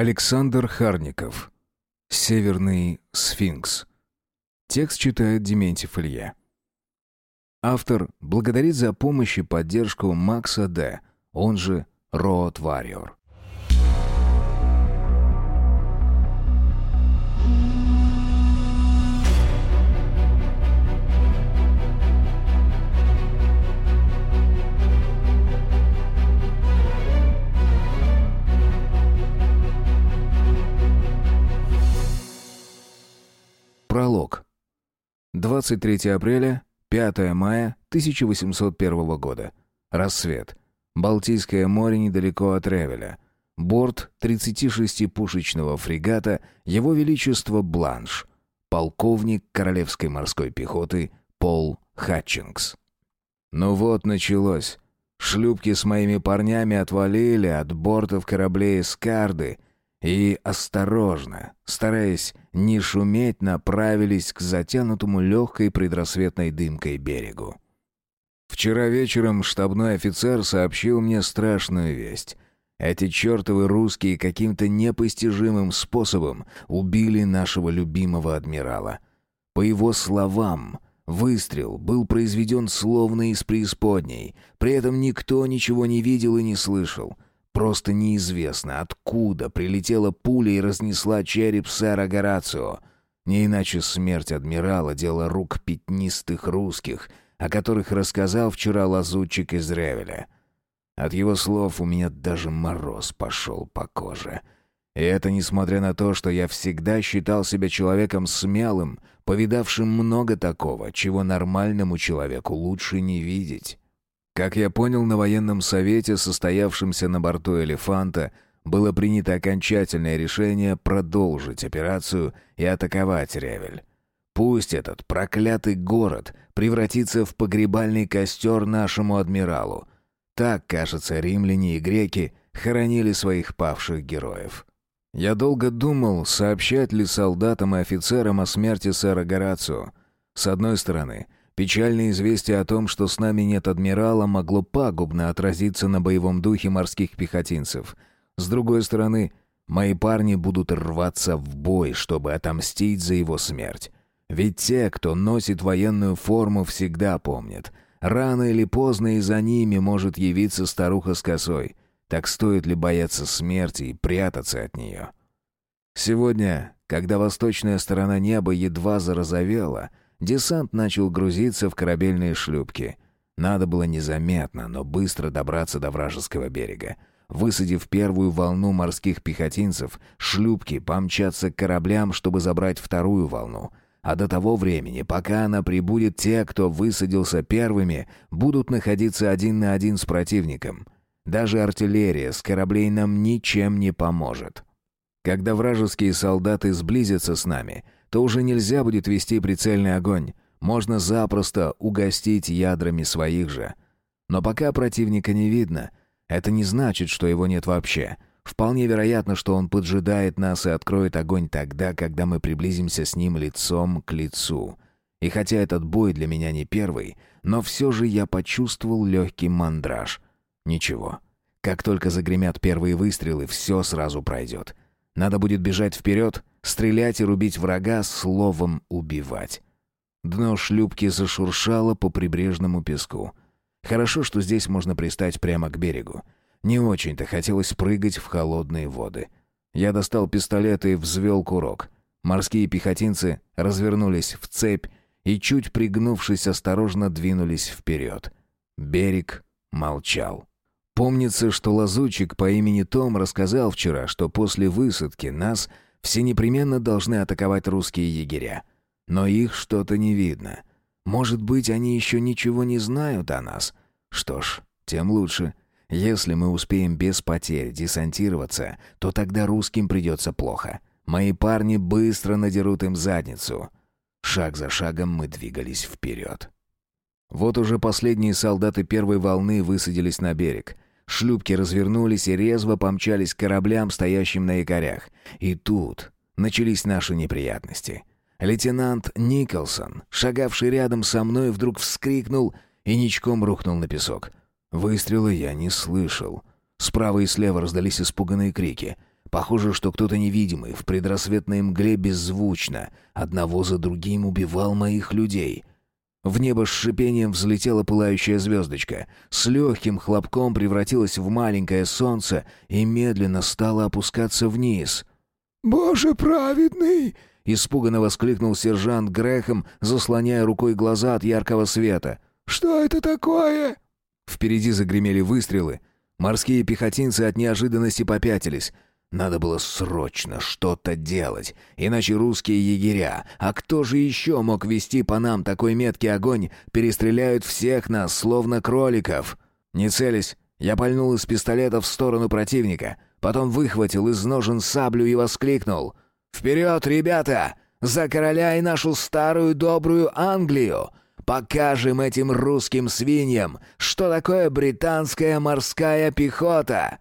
Александр Харников. Северный сфинкс. Текст читает Дементьев Илья. Автор благодарит за помощь и поддержку Макса Д., он же Роад Варриор. Пролог. 23 апреля, 5 мая 1801 года. Рассвет. Балтийское море недалеко от Ревеля. Борт 36-пушечного фрегата Его Величество Бланш. Полковник Королевской морской пехоты Пол Хатчингс. Ну вот, началось. Шлюпки с моими парнями отвалили от бортов кораблей «Эскарды», и осторожно, стараясь не шуметь, направились к затянутому легкой предрассветной дымкой берегу. Вчера вечером штабной офицер сообщил мне страшную весть. Эти чертовы русские каким-то непостижимым способом убили нашего любимого адмирала. По его словам, выстрел был произведен словно из преисподней, при этом никто ничего не видел и не слышал — Просто неизвестно, откуда прилетела пуля и разнесла череп сэра Горацио. Не иначе смерть адмирала — дело рук пятнистых русских, о которых рассказал вчера лазутчик из Ревеля. От его слов у меня даже мороз пошел по коже. И это несмотря на то, что я всегда считал себя человеком смелым, повидавшим много такого, чего нормальному человеку лучше не видеть. Как я понял, на военном совете, состоявшемся на борту «Элефанта», было принято окончательное решение продолжить операцию и атаковать Ревель. Пусть этот проклятый город превратится в погребальный костер нашему адмиралу. Так, кажется, римляне и греки хоронили своих павших героев. Я долго думал, сообщать ли солдатам и офицерам о смерти сэра Горацио. С одной стороны, Печальное известие о том, что с нами нет адмирала, могло пагубно отразиться на боевом духе морских пехотинцев. С другой стороны, мои парни будут рваться в бой, чтобы отомстить за его смерть. Ведь те, кто носит военную форму, всегда помнят. Рано или поздно и за ними может явиться старуха с косой. Так стоит ли бояться смерти и прятаться от нее? Сегодня, когда восточная сторона неба едва зарозовела, Десант начал грузиться в корабельные шлюпки. Надо было незаметно, но быстро добраться до вражеского берега. Высадив первую волну морских пехотинцев, шлюпки помчатся к кораблям, чтобы забрать вторую волну. А до того времени, пока она прибудет, те, кто высадился первыми, будут находиться один на один с противником. Даже артиллерия с кораблей нам ничем не поможет. Когда вражеские солдаты сблизятся с нами — то уже нельзя будет вести прицельный огонь. Можно запросто угостить ядрами своих же. Но пока противника не видно, это не значит, что его нет вообще. Вполне вероятно, что он поджидает нас и откроет огонь тогда, когда мы приблизимся с ним лицом к лицу. И хотя этот бой для меня не первый, но все же я почувствовал легкий мандраж. Ничего. Как только загремят первые выстрелы, все сразу пройдет. Надо будет бежать вперед, стрелять и рубить врага, словом убивать. Дно шлюпки зашуршало по прибрежному песку. Хорошо, что здесь можно пристать прямо к берегу. Не очень-то хотелось прыгать в холодные воды. Я достал пистолет и взвел курок. Морские пехотинцы развернулись в цепь и, чуть пригнувшись, осторожно двинулись вперед. Берег молчал. Помнится, что лазутчик по имени Том рассказал вчера, что после высадки нас все непременно должны атаковать русские егеря. Но их что-то не видно. Может быть, они еще ничего не знают о нас? Что ж, тем лучше. Если мы успеем без потерь десантироваться, то тогда русским придется плохо. Мои парни быстро надерут им задницу. Шаг за шагом мы двигались вперед. Вот уже последние солдаты первой волны высадились на берег — Шлюпки развернулись и резво помчались к кораблям, стоящим на якорях. И тут начались наши неприятности. Лейтенант Николсон, шагавший рядом со мной, вдруг вскрикнул и ничком рухнул на песок. Выстрела я не слышал. Справа и слева раздались испуганные крики. Похоже, что кто-то невидимый в предрассветной мгле беззвучно одного за другим убивал моих людей. В небо с шипением взлетела пылающая звездочка, с легким хлопком превратилась в маленькое солнце и медленно стала опускаться вниз. «Боже праведный!» — испуганно воскликнул сержант Грехом, заслоняя рукой глаза от яркого света. «Что это такое?» Впереди загремели выстрелы. Морские пехотинцы от неожиданности попятились — надо было срочно что-то делать, иначе русские егеря, а кто же еще мог вести по нам такой меткий огонь, перестреляют всех нас, словно кроликов. Не целясь, я пальнул из пистолета в сторону противника, потом выхватил из ножен саблю и воскликнул. «Вперед, ребята! За короля и нашу старую добрую Англию! Покажем этим русским свиньям, что такое британская морская пехота!»